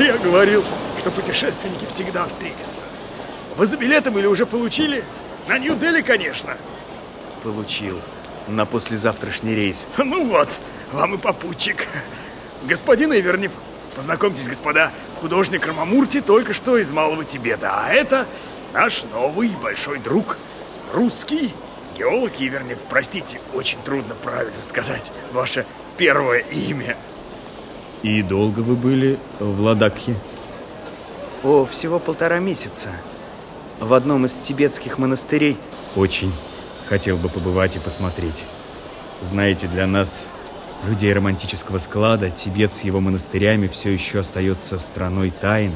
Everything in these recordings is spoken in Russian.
Я говорил, что путешественники всегда встретятся. Вы за билетом или уже получили? На Нью-Дели, конечно. Получил. На послезавтрашний рейс. Ну вот, вам и попутчик. Господин Ивернев, познакомьтесь, господа, художник Рамамурти только что из Малого Тибета. А это наш новый большой друг, русский геолог Ивернев. Простите, очень трудно правильно сказать ваше первое имя. И долго вы были в Ладакхе? О, всего полтора месяца. В одном из тибетских монастырей. Очень хотел бы побывать и посмотреть. Знаете, для нас, людей романтического склада, Тибет с его монастырями все еще остается страной тайн,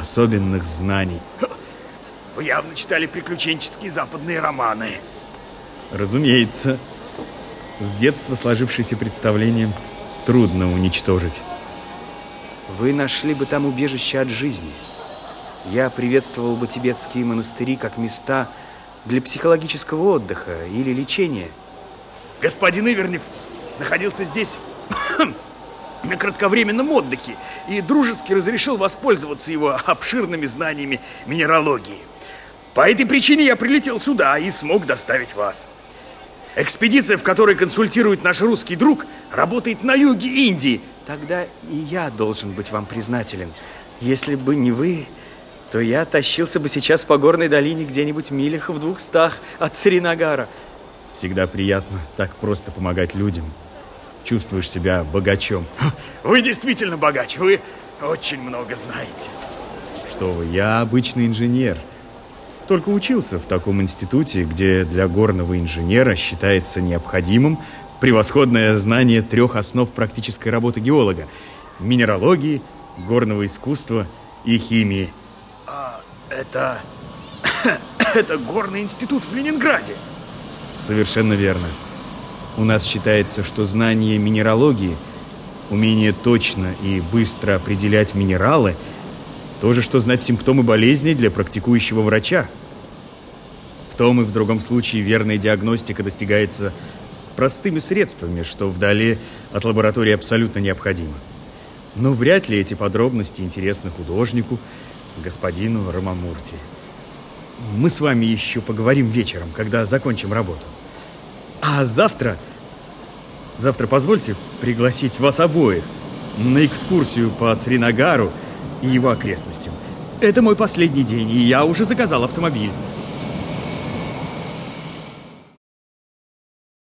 особенных знаний. Вы явно читали приключенческие западные романы. Разумеется. С детства сложившееся представление трудно уничтожить. Вы нашли бы там убежище от жизни. Я приветствовал бы тибетские монастыри как места для психологического отдыха или лечения. Господин Ивернев находился здесь на кратковременном отдыхе и дружески разрешил воспользоваться его обширными знаниями минералогии. По этой причине я прилетел сюда и смог доставить вас. Экспедиция, в которой консультирует наш русский друг, работает на юге Индии. Тогда и я должен быть вам признателен. Если бы не вы, то я тащился бы сейчас по горной долине где-нибудь милях в двухстах от Сринагара. Всегда приятно так просто помогать людям. Чувствуешь себя богачом. Вы действительно богач, вы очень много знаете. Что вы, я обычный инженер. Только учился в таком институте, где для горного инженера считается необходимым превосходное знание трех основ практической работы геолога – минералогии, горного искусства и химии. А это... это горный институт в Ленинграде? Совершенно верно. У нас считается, что знание минералогии, умение точно и быстро определять минералы – то же, что знать симптомы болезни для практикующего врача. В том и в другом случае верная диагностика достигается простыми средствами, что вдали от лаборатории абсолютно необходимо. Но вряд ли эти подробности интересны художнику, господину Ромамурти. Мы с вами еще поговорим вечером, когда закончим работу. А завтра... Завтра позвольте пригласить вас обоих на экскурсию по Сринагару и его окрестностям. Это мой последний день, и я уже заказал автомобиль.